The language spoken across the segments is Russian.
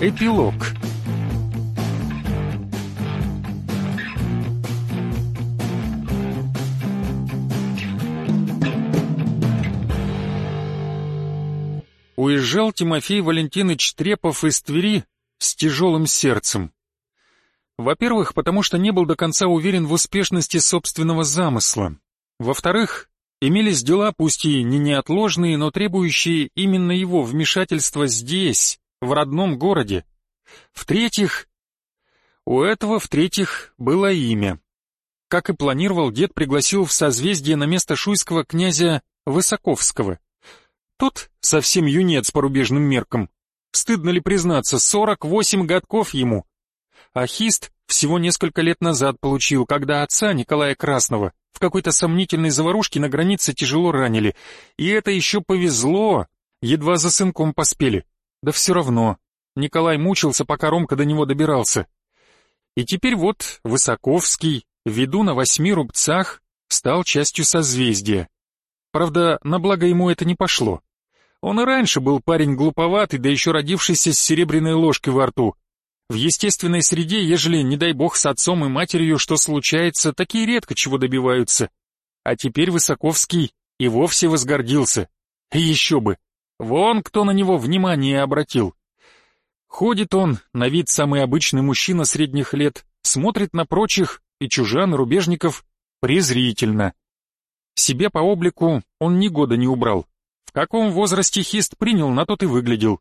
Эпилог Уезжал Тимофей Валентинович Трепов из Твери с тяжелым сердцем. Во-первых, потому что не был до конца уверен в успешности собственного замысла. Во-вторых, имелись дела, пусть и не неотложные, но требующие именно его вмешательства здесь, в родном городе. В-третьих, у этого, в-третьих, было имя. Как и планировал, дед пригласил в созвездие на место шуйского князя Высоковского. Тот совсем юнец по рубежным меркам. Стыдно ли признаться, 48 годков ему. А Хист всего несколько лет назад получил, когда отца Николая Красного в какой-то сомнительной заварушке на границе тяжело ранили. И это еще повезло, едва за сынком поспели. Да все равно, Николай мучился, пока Ромка до него добирался. И теперь вот Высоковский, веду на восьми рубцах, стал частью созвездия. Правда, на благо ему это не пошло. Он и раньше был парень глуповатый, да еще родившийся с серебряной ложкой во рту. В естественной среде, ежели, не дай бог, с отцом и матерью что случается, такие редко чего добиваются. А теперь Высоковский и вовсе возгордился. И еще бы, вон кто на него внимание обратил. Ходит он, на вид самый обычный мужчина средних лет, смотрит на прочих и чужан, и рубежников презрительно. Себе по облику он ни года не убрал, в каком возрасте Хист принял, на тот и выглядел.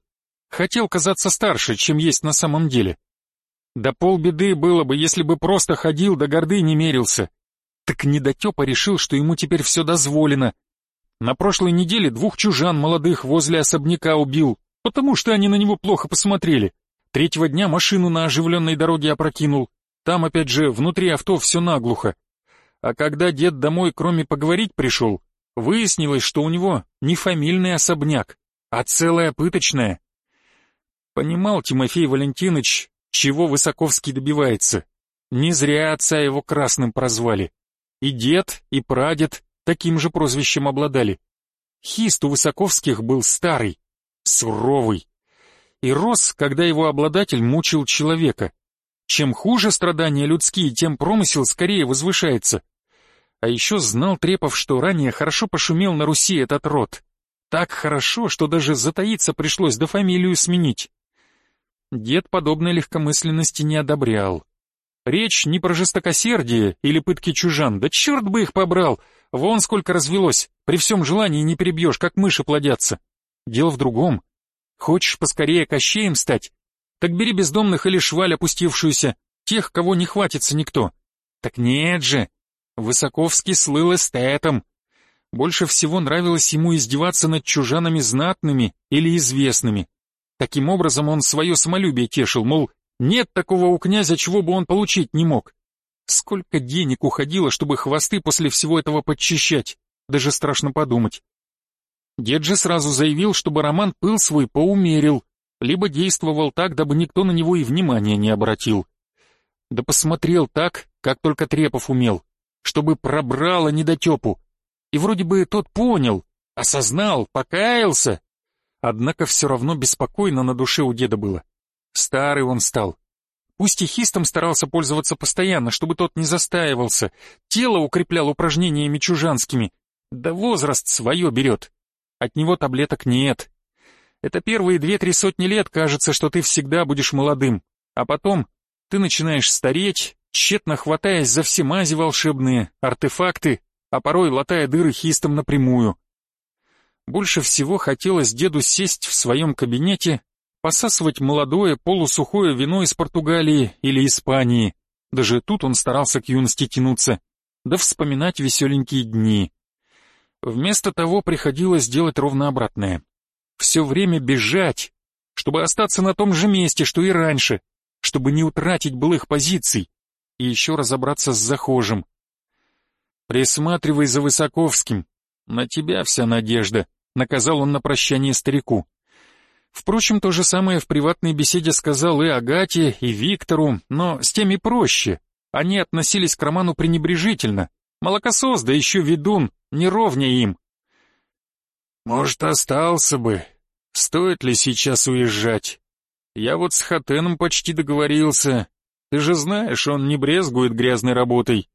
Хотел казаться старше, чем есть на самом деле. Да полбеды было бы, если бы просто ходил да горды не мерился. Так недотепа решил, что ему теперь все дозволено. На прошлой неделе двух чужан молодых возле особняка убил, потому что они на него плохо посмотрели. Третьего дня машину на оживленной дороге опрокинул. Там, опять же, внутри авто все наглухо. А когда дед домой, кроме поговорить, пришел, Выяснилось, что у него не фамильный особняк, а целая пыточная. Понимал Тимофей Валентинович, чего Высоковский добивается. Не зря отца его красным прозвали. И дед, и прадед таким же прозвищем обладали. Хист у Высоковских был старый, суровый. И рос, когда его обладатель мучил человека. Чем хуже страдания людские, тем промысел скорее возвышается. А еще знал Трепов, что ранее хорошо пошумел на Руси этот род. Так хорошо, что даже затаиться пришлось, да фамилию сменить. Дед подобной легкомысленности не одобрял. Речь не про жестокосердие или пытки чужан, да черт бы их побрал, вон сколько развелось, при всем желании не перебьешь, как мыши плодятся. Дело в другом. Хочешь поскорее кощеем стать? Так бери бездомных или шваль опустившуюся, тех, кого не хватится никто. Так нет же, Высоковский слыл эстетом. Больше всего нравилось ему издеваться над чужанами знатными или известными. Таким образом он свое самолюбие тешил, мол, нет такого у князя, чего бы он получить не мог. Сколько денег уходило, чтобы хвосты после всего этого подчищать, даже страшно подумать. Дед же сразу заявил, чтобы Роман пыл свой поумерил, либо действовал так, дабы никто на него и внимания не обратил. Да посмотрел так, как только Трепов умел чтобы пробрало недотепу. И вроде бы тот понял, осознал, покаялся. Однако все равно беспокойно на душе у деда было. Старый он стал. Пусть и хистом старался пользоваться постоянно, чтобы тот не застаивался, тело укреплял упражнениями чужанскими. Да возраст свое берет. От него таблеток нет. Это первые две-три сотни лет кажется, что ты всегда будешь молодым, а потом ты начинаешь стареть, тщетно хватаясь за все мази волшебные, артефакты, а порой латая дыры хистом напрямую. Больше всего хотелось деду сесть в своем кабинете, посасывать молодое полусухое вино из Португалии или Испании. Даже тут он старался к юности тянуться, да вспоминать веселенькие дни. Вместо того приходилось делать ровно обратное. Все время бежать, чтобы остаться на том же месте, что и раньше, чтобы не утратить былых позиций, и еще разобраться с захожим. «Присматривай за Высоковским, на тебя вся надежда», — наказал он на прощание старику. Впрочем, то же самое в приватной беседе сказал и Агате, и Виктору, но с теми проще. Они относились к Роману пренебрежительно. Молокосос, да еще ведун, не ровня им. «Может, остался бы. Стоит ли сейчас уезжать? Я вот с Хатеном почти договорился. Ты же знаешь, он не брезгует грязной работой.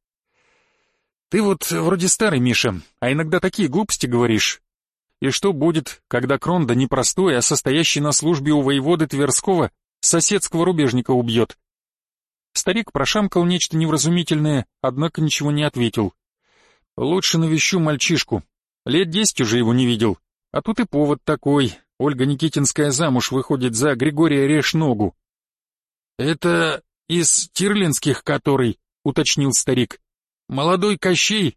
Ты вот вроде старый, Миша, а иногда такие глупости говоришь. И что будет, когда Кронда не простой, а состоящий на службе у воеводы Тверского соседского рубежника убьет? Старик прошамкал нечто невразумительное, однако ничего не ответил. Лучше навещу мальчишку. Лет десять уже его не видел. А тут и повод такой. Ольга Никитинская замуж выходит за Григория Решногу. Это из Тирлинских который, уточнил старик. Молодой Кощей?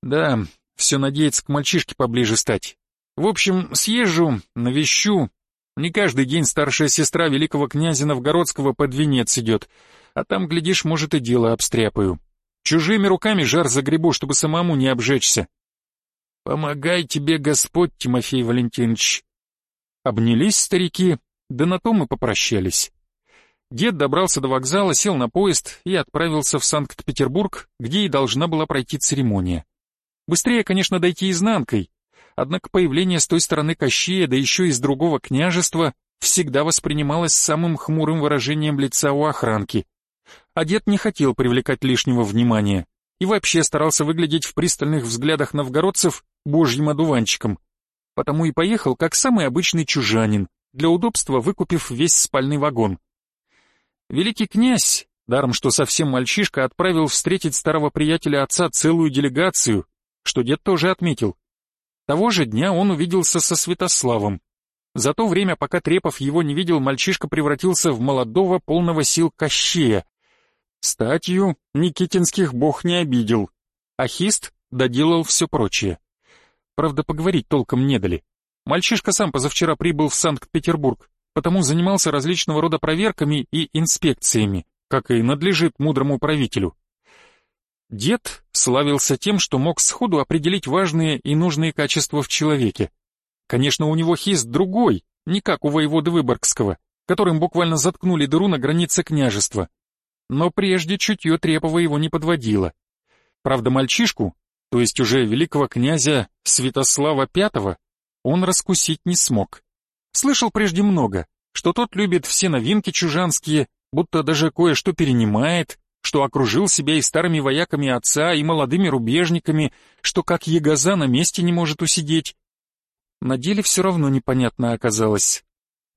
Да, все надеется к мальчишке поближе стать. В общем, съезжу, навещу. Не каждый день старшая сестра великого князя Новгородского под венец идет, а там, глядишь, может и дело обстряпаю. Чужими руками жар загребу, чтобы самому не обжечься. Помогай тебе Господь, Тимофей Валентинович. Обнялись старики, да на том и попрощались. Дед добрался до вокзала, сел на поезд и отправился в Санкт-Петербург, где и должна была пройти церемония. Быстрее, конечно, дойти изнанкой, однако появление с той стороны Кощея, да еще из другого княжества, всегда воспринималось самым хмурым выражением лица у охранки. А дед не хотел привлекать лишнего внимания и вообще старался выглядеть в пристальных взглядах новгородцев божьим одуванчиком. Потому и поехал как самый обычный чужанин, для удобства выкупив весь спальный вагон. Великий князь, даром что совсем мальчишка, отправил встретить старого приятеля отца целую делегацию, что дед тоже отметил. Того же дня он увиделся со Святославом. За то время, пока Трепов его не видел, мальчишка превратился в молодого, полного сил Кощея. Статью Никитинских бог не обидел, а Хист доделал все прочее. Правда, поговорить толком не дали. Мальчишка сам позавчера прибыл в Санкт-Петербург, потому занимался различного рода проверками и инспекциями, как и надлежит мудрому правителю. Дед славился тем, что мог сходу определить важные и нужные качества в человеке. Конечно, у него хист другой, не как у воеводы Выборгского, которым буквально заткнули дыру на границе княжества. Но прежде чутье Трепова его не подводило. Правда, мальчишку, то есть уже великого князя Святослава V, он раскусить не смог. Слышал прежде много, что тот любит все новинки чужанские, будто даже кое-что перенимает, что окружил себя и старыми вояками отца, и молодыми рубежниками, что как ягоза на месте не может усидеть. На деле все равно непонятно оказалось.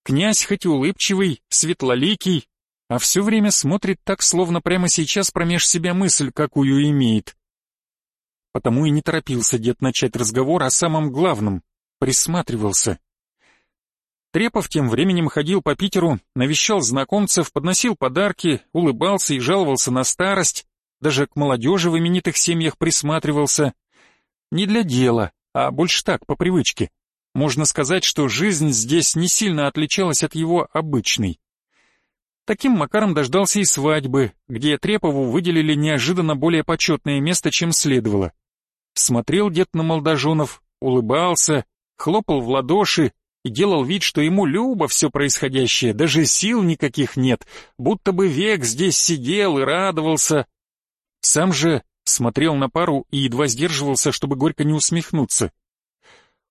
Князь хоть и улыбчивый, светлоликий, а все время смотрит так, словно прямо сейчас промеж себя мысль, какую имеет. Потому и не торопился дед начать разговор о самом главном, присматривался. Трепов тем временем ходил по Питеру, навещал знакомцев, подносил подарки, улыбался и жаловался на старость, даже к молодежи в именитых семьях присматривался. Не для дела, а больше так, по привычке. Можно сказать, что жизнь здесь не сильно отличалась от его обычной. Таким макаром дождался и свадьбы, где Трепову выделили неожиданно более почетное место, чем следовало. Смотрел дед на молодоженов, улыбался, хлопал в ладоши, и делал вид, что ему любо все происходящее, даже сил никаких нет, будто бы век здесь сидел и радовался. Сам же смотрел на пару и едва сдерживался, чтобы горько не усмехнуться.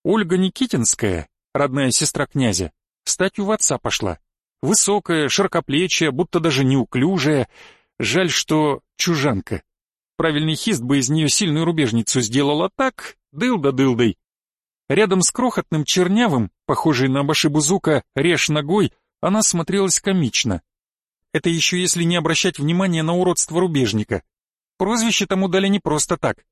Ольга Никитинская, родная сестра князя, статью в отца пошла. Высокая, широкоплечья, будто даже неуклюжая. Жаль, что чужанка. Правильный хист бы из нее сильную рубежницу сделал, а так, дылда-дылдой. Рядом с крохотным чернявым, похожей на башибузука, режь ногой, она смотрелась комично. Это еще если не обращать внимания на уродство рубежника. Прозвище тому дали не просто так.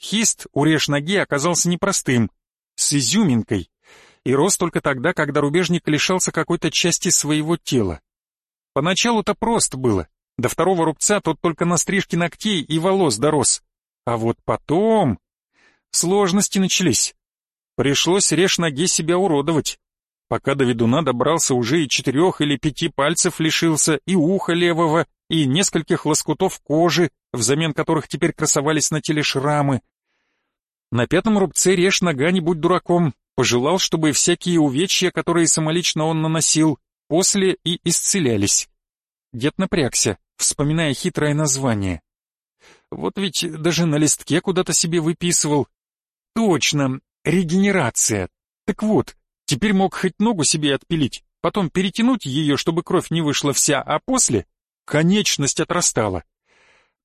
Хист у режь ноги оказался непростым, с изюминкой, и рос только тогда, когда рубежник лишался какой-то части своего тела. Поначалу-то просто было. До второго рубца тот только на стрижке ногтей и волос дорос. А вот потом... Сложности начались. Пришлось режь ноге себя уродовать. Пока до ведуна добрался, уже и четырех или пяти пальцев лишился, и уха левого, и нескольких лоскутов кожи, взамен которых теперь красовались на теле шрамы. На пятом рубце режь нога, не будь дураком, пожелал, чтобы всякие увечья, которые самолично он наносил, после и исцелялись. Дед напрягся, вспоминая хитрое название. Вот ведь даже на листке куда-то себе выписывал. Точно, Регенерация. Так вот, теперь мог хоть ногу себе отпилить, потом перетянуть ее, чтобы кровь не вышла вся, а после конечность отрастала.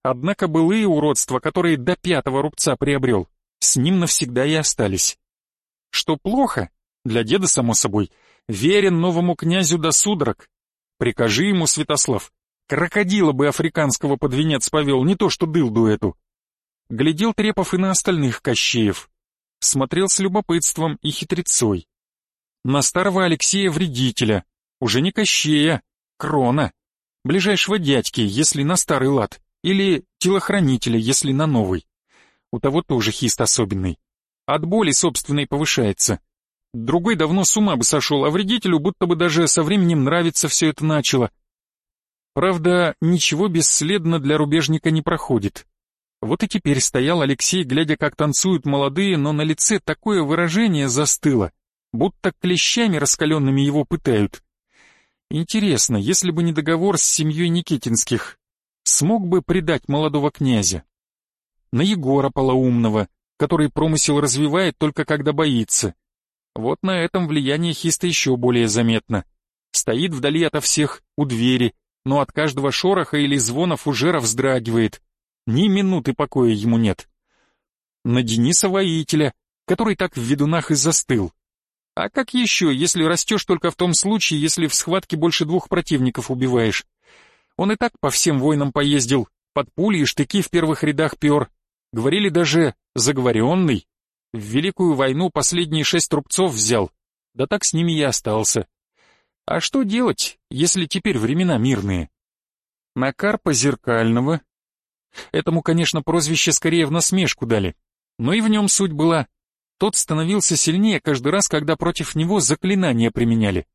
Однако былые уродства, которые до пятого рубца приобрел, с ним навсегда и остались. Что плохо? Для деда, само собой. Верен новому князю до судорог. Прикажи ему, Святослав, крокодила бы африканского под венец повел, не то что дылду эту. Глядел Трепов и на остальных Кощеев. Смотрел с любопытством и хитрецой. На старого Алексея Вредителя, уже не Кощея, Крона, ближайшего дядьки, если на старый лад, или телохранителя, если на новый. У того тоже хист особенный. От боли собственной повышается. Другой давно с ума бы сошел, а вредителю будто бы даже со временем нравится все это начало. Правда, ничего бесследно для рубежника не проходит. Вот и теперь стоял Алексей, глядя, как танцуют молодые, но на лице такое выражение застыло, будто клещами раскаленными его пытают. Интересно, если бы не договор с семьей Никитинских, смог бы предать молодого князя? На Егора Полоумного, который промысел развивает только когда боится. Вот на этом влияние хиста еще более заметно. Стоит вдали ото всех, у двери, но от каждого шороха или звона фужера вздрагивает. Ни минуты покоя ему нет. На Дениса Воителя, который так в ведунах и застыл. А как еще, если растешь только в том случае, если в схватке больше двух противников убиваешь? Он и так по всем войнам поездил, под пули и штыки в первых рядах пер, Говорили даже «заговоренный». В Великую войну последние шесть рубцов взял, да так с ними и остался. А что делать, если теперь времена мирные? На Карпа Зеркального. Этому, конечно, прозвище скорее в насмешку дали, но и в нем суть была. Тот становился сильнее каждый раз, когда против него заклинания применяли.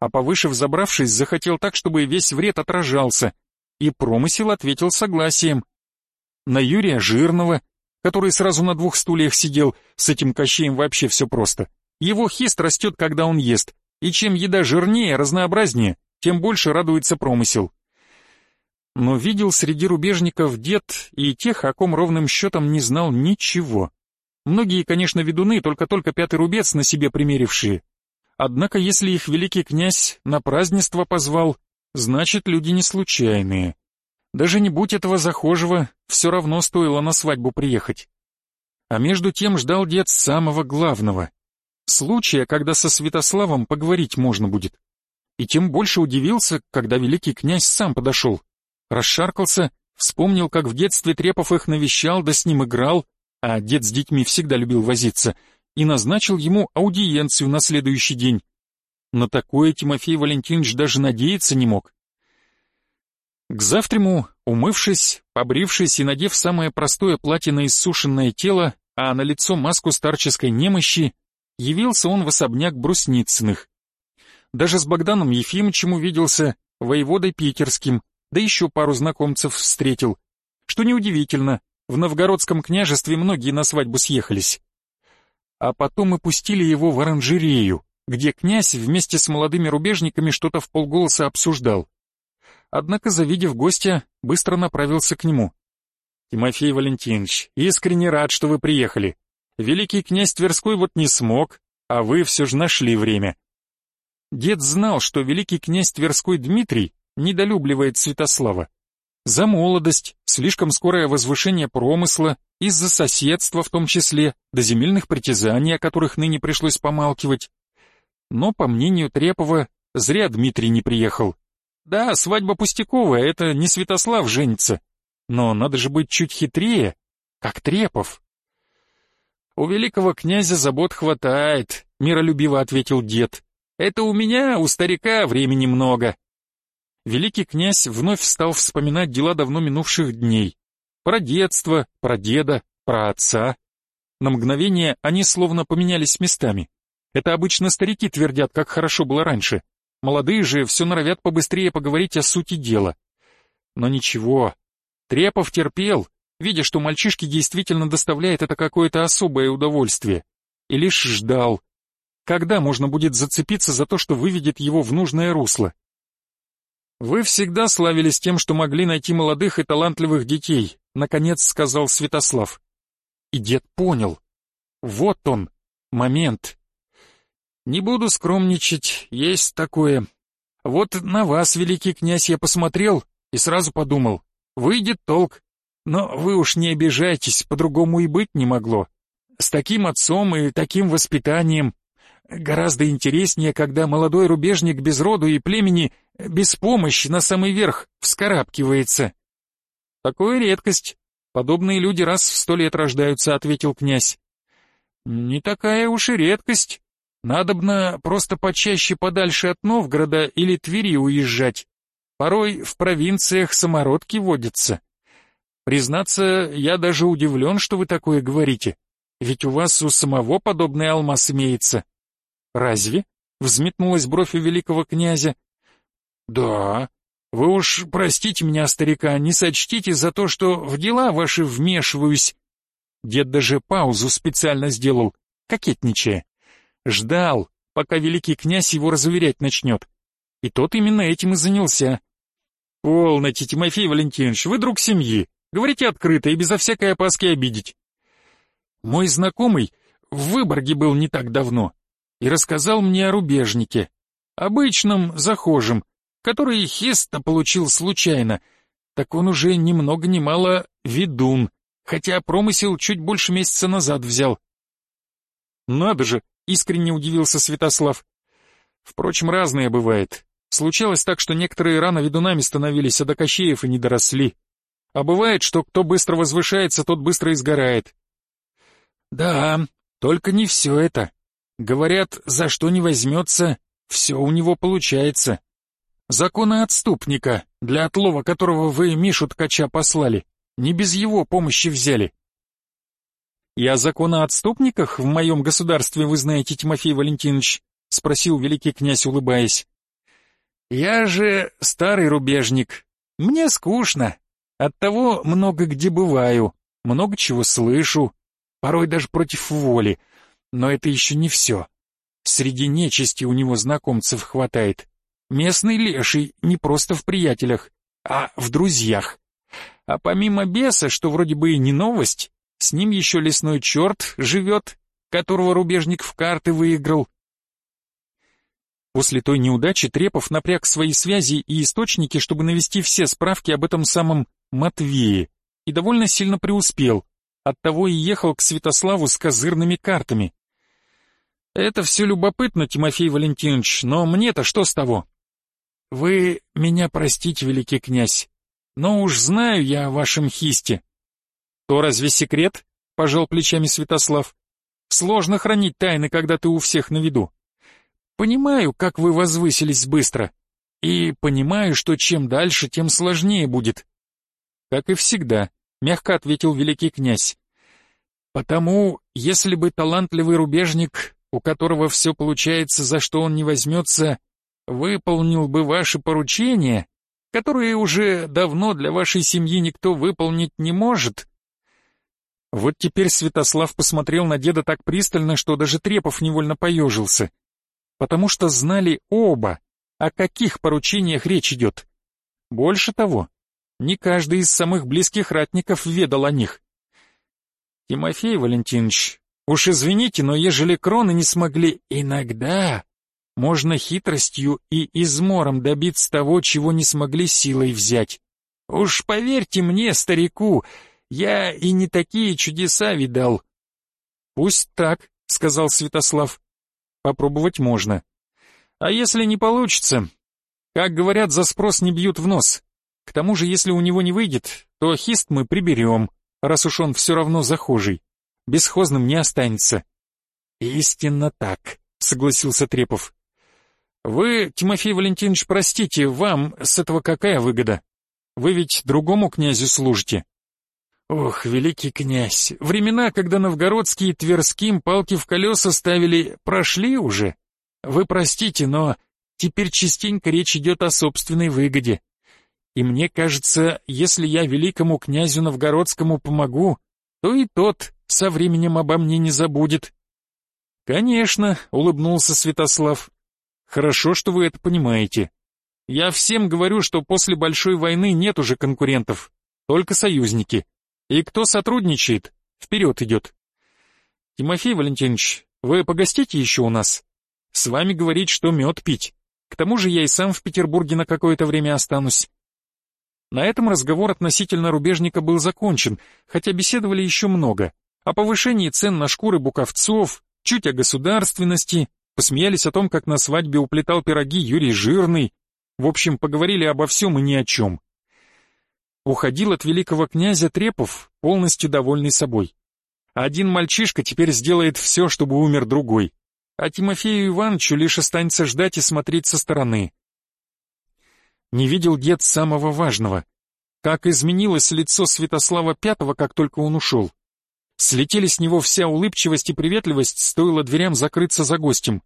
А повыше взобравшись, захотел так, чтобы весь вред отражался. И промысел ответил согласием на Юрия Жирного, который сразу на двух стульях сидел, с этим Кощеем вообще все просто. Его хист растет, когда он ест, и чем еда жирнее, разнообразнее, тем больше радуется промысел. Но видел среди рубежников дед и тех, о ком ровным счетом не знал ничего. Многие, конечно, ведуны, только-только пятый рубец на себе примерившие. Однако, если их великий князь на празднество позвал, значит, люди не случайные. Даже не будь этого захожего, все равно стоило на свадьбу приехать. А между тем ждал дед самого главного. Случая, когда со Святославом поговорить можно будет. И тем больше удивился, когда великий князь сам подошел. Расшаркался, вспомнил, как в детстве Трепов их навещал, да с ним играл, а дед с детьми всегда любил возиться, и назначил ему аудиенцию на следующий день. На такое Тимофей Валентинович даже надеяться не мог. К завтраму, умывшись, побрившись и надев самое простое платье на иссушенное тело, а на лицо маску старческой немощи, явился он в особняк Брусницыных. Даже с Богданом Ефимовичем увиделся, воеводой питерским, да еще пару знакомцев встретил. Что неудивительно, в новгородском княжестве многие на свадьбу съехались. А потом и пустили его в оранжерею, где князь вместе с молодыми рубежниками что-то в полголоса обсуждал однако, завидев гостя, быстро направился к нему. «Тимофей Валентинович, искренне рад, что вы приехали. Великий князь Тверской вот не смог, а вы все же нашли время». Дед знал, что великий князь Тверской Дмитрий недолюбливает Святослава. За молодость, слишком скорое возвышение промысла, из-за соседства в том числе, до земельных притязаний, о которых ныне пришлось помалкивать. Но, по мнению Трепова, зря Дмитрий не приехал. Да, свадьба пустяковая, это не Святослав женится. Но надо же быть чуть хитрее, как Трепов. У великого князя забот хватает, миролюбиво ответил дед. Это у меня, у старика, времени много. Великий князь вновь стал вспоминать дела давно минувших дней. Про детство, про деда, про отца. На мгновение они словно поменялись местами. Это обычно старики твердят, как хорошо было раньше. Молодые же все норовят побыстрее поговорить о сути дела. Но ничего, Трепов терпел, видя, что мальчишке действительно доставляет это какое-то особое удовольствие, и лишь ждал, когда можно будет зацепиться за то, что выведет его в нужное русло. «Вы всегда славились тем, что могли найти молодых и талантливых детей», — наконец сказал Святослав. И дед понял. Вот он, момент. Не буду скромничать, есть такое. Вот на вас, великий князь, я посмотрел и сразу подумал, выйдет толк. Но вы уж не обижайтесь, по-другому и быть не могло. С таким отцом и таким воспитанием гораздо интереснее, когда молодой рубежник без роду и племени, без помощи на самый верх вскарабкивается. Такое редкость. Подобные люди раз в сто лет рождаются, ответил князь. Не такая уж и редкость. Надобно просто почаще подальше от Новгорода или Твери уезжать. Порой в провинциях самородки водятся. Признаться, я даже удивлен, что вы такое говорите. Ведь у вас у самого подобный алмаз имеется. Разве? Взметнулась бровь у великого князя. Да. Вы уж простите меня, старика, не сочтите за то, что в дела ваши вмешиваюсь. Дед даже паузу специально сделал, кокетничая. Ждал, пока великий князь его разуверять начнет. И тот именно этим и занялся. «Полноте, Тимофей Валентинович, вы друг семьи. Говорите открыто и безо всякой опаски обидеть. Мой знакомый в Выборге был не так давно и рассказал мне о рубежнике, обычном захожем, который Хеста получил случайно, так он уже ни много ни мало ведун, хотя промысел чуть больше месяца назад взял. Надо же, искренне удивился Святослав. Впрочем, разное бывает. Случалось так, что некоторые рано ведунами становились, а до Кощеев и не доросли. А бывает, что кто быстро возвышается, тот быстро изгорает. Да, только не все это. Говорят, за что не возьмется, все у него получается. Закона отступника, для отлова которого вы Мишу Ткача послали, не без его помощи взяли. «И о законоотступниках в моем государстве вы знаете, Тимофей Валентинович?» — спросил великий князь, улыбаясь. «Я же старый рубежник. Мне скучно. Оттого много где бываю, много чего слышу, порой даже против воли. Но это еще не все. Среди нечисти у него знакомцев хватает. Местный леший не просто в приятелях, а в друзьях. А помимо беса, что вроде бы и не новость, с ним еще лесной черт живет, которого рубежник в карты выиграл. После той неудачи Трепов напряг свои связи и источники, чтобы навести все справки об этом самом Матвее, и довольно сильно преуспел, оттого и ехал к Святославу с козырными картами. Это все любопытно, Тимофей Валентинович, но мне-то что с того? Вы меня простите, великий князь, но уж знаю я о вашем хисте. То разве секрет? Пожал плечами Святослав. Сложно хранить тайны, когда ты у всех на виду. Понимаю, как вы возвысились быстро. И понимаю, что чем дальше, тем сложнее будет. «Как и всегда», — мягко ответил великий князь. «Потому, если бы талантливый рубежник, у которого все получается, за что он не возьмется, выполнил бы ваши поручения, которые уже давно для вашей семьи никто выполнить не может...» Вот теперь Святослав посмотрел на деда так пристально, что даже Трепов невольно поежился. Потому что знали оба, о каких поручениях речь идет. Больше того, не каждый из самых близких ратников ведал о них. Тимофей Валентинович, уж извините, но ежели кроны не смогли иногда, можно хитростью и измором добиться того, чего не смогли силой взять. Уж поверьте мне, старику, я и не такие чудеса видал. Пусть так, сказал Святослав. Попробовать можно. А если не получится? Как говорят, за спрос не бьют в нос. К тому же, если у него не выйдет, то хист мы приберем, раз уж он все равно захожий. Бесхозным не останется. Истинно так, согласился Трепов. Вы, Тимофей Валентинович, простите, вам с этого какая выгода? Вы ведь другому князю служите. Ох, великий князь, времена, когда новгородские и тверским палки в колеса ставили, прошли уже. Вы простите, но теперь частенько речь идет о собственной выгоде. И мне кажется, если я великому князю Новгородскому помогу, то и тот со временем обо мне не забудет. Конечно, улыбнулся Святослав. Хорошо, что вы это понимаете. Я всем говорю, что после большой войны нет уже конкурентов, только союзники. И кто сотрудничает, вперед идет. Тимофей Валентинович, вы погостите еще у нас? С вами говорить, что мед пить. К тому же я и сам в Петербурге на какое-то время останусь. На этом разговор относительно рубежника был закончен, хотя беседовали еще много. О повышении цен на шкуры буковцов, чуть о государственности, посмеялись о том, как на свадьбе уплетал пироги Юрий Жирный. В общем, поговорили обо всем и ни о чем. Уходил от великого князя Трепов, полностью довольный собой. Один мальчишка теперь сделает все, чтобы умер другой, а Тимофею Ивановичу лишь останется ждать и смотреть со стороны. Не видел дед самого важного. Как изменилось лицо Святослава Пятого, как только он ушел. Слетели с него вся улыбчивость и приветливость, стоило дверям закрыться за гостем.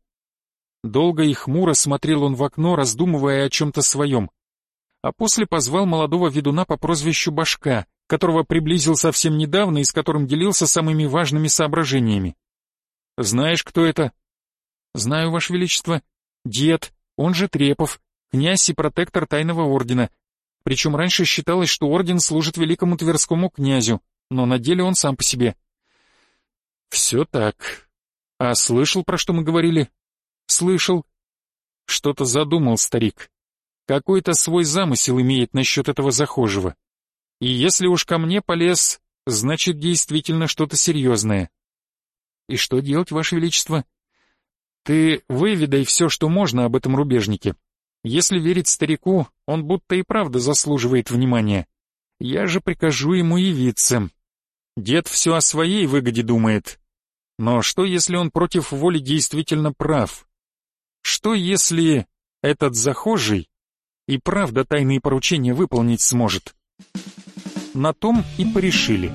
Долго и хмуро смотрел он в окно, раздумывая о чем-то своем. А после позвал молодого ведуна по прозвищу Башка, которого приблизил совсем недавно и с которым делился самыми важными соображениями. «Знаешь, кто это?» «Знаю, Ваше Величество. Дед, он же Трепов, князь и протектор Тайного Ордена. Причем раньше считалось, что Орден служит великому Тверскому князю, но на деле он сам по себе». «Все так. А слышал, про что мы говорили?» «Слышал». Что-то задумал старик. Какой-то свой замысел имеет насчет этого захожего. И если уж ко мне полез, значит действительно что-то серьезное. И что делать, Ваше Величество? Ты выведай все, что можно об этом рубежнике. Если верить старику, он будто и правда заслуживает внимания. Я же прикажу ему явиться. Дед все о своей выгоде думает. Но что, если он против воли действительно прав? Что, если этот захожий и правда тайные поручения выполнить сможет? На том и порешили.